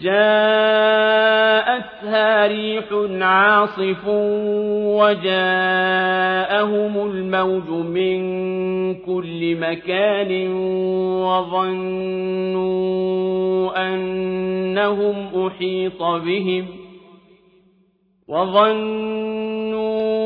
جاءتها ريح عاصف وجاءهم الموج من كل مكان وظنوا أنهم أحيط بهم وظنوا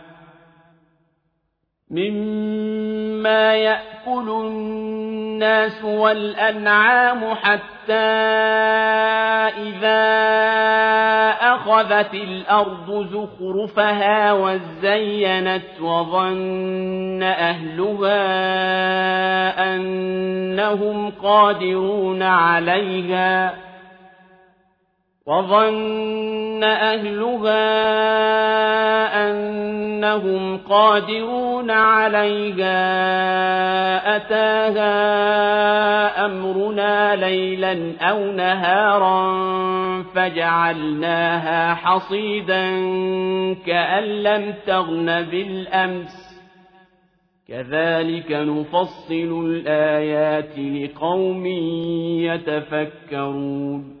مما يأكل الناس والأنعام حتى إذا أخذت الأرض زخرفها وزينت وظن أهلها أنهم قادرون عليها وظن أهلها أنهم قادرون عليها أتاها أمرنا ليلا أو نهارا فجعلناها حصيدا كأن لم تغن بالأمس كذلك نفصل الآيات لقوم يتفكرون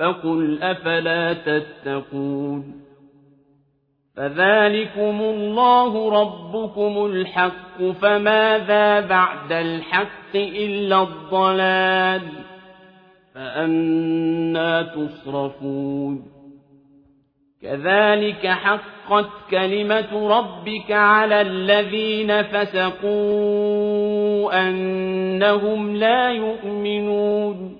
فقل أفلا تتقون فذلكم الله ربكم الحق فماذا بعد الحق إلا الضلال فأنا تصرفون كذلك حقت كلمة ربك على الذين فسقوا أنهم لا يؤمنون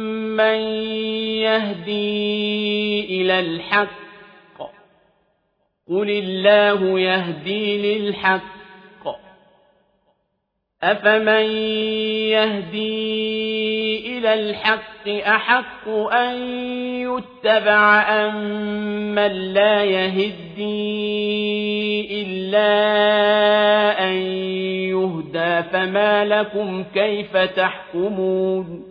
من يهدي إلى الحق قل الله يهدي للحق أفمن يهدي إلى الحق أحق أن يتبع أم من لا يهدي إلا أن يهدى فما لكم كيف تحكمون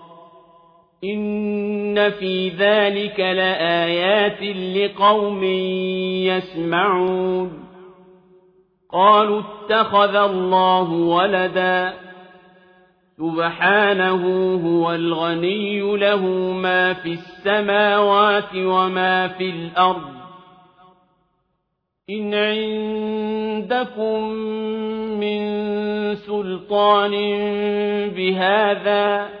إن في ذلك لآيات لقوم يسمعون قالوا اتخذ الله ولدا سبحانه هو الغني له ما في السماوات وما في الأرض إن عندكم من سلطان بهذا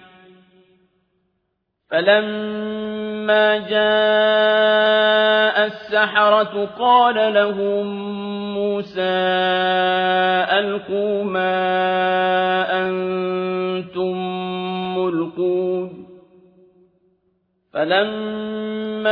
فلما جاء السحرة قال لهم موسى ألقوا ما أنتم ملقون فَلَمَّا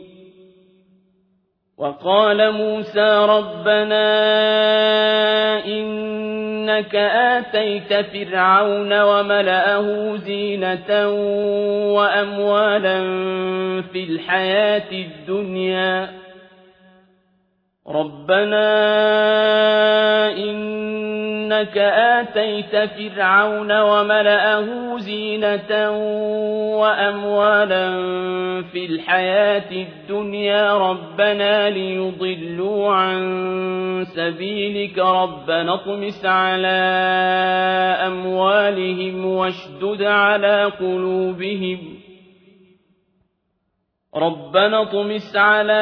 وقال موسى ربنا إنك آتيت فرعون وملأه زينة وأموالا في الحياة الدنيا. ربنا إنك آتيت فرعون وملأه زينة وأموالا في الحياة الدنيا ربنا ليضلوا عن سبيلك ربنا اطمس على أموالهم واشدد على قلوبهم ربنا اطمس على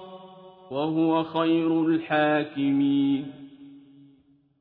وهو خير الحاكمين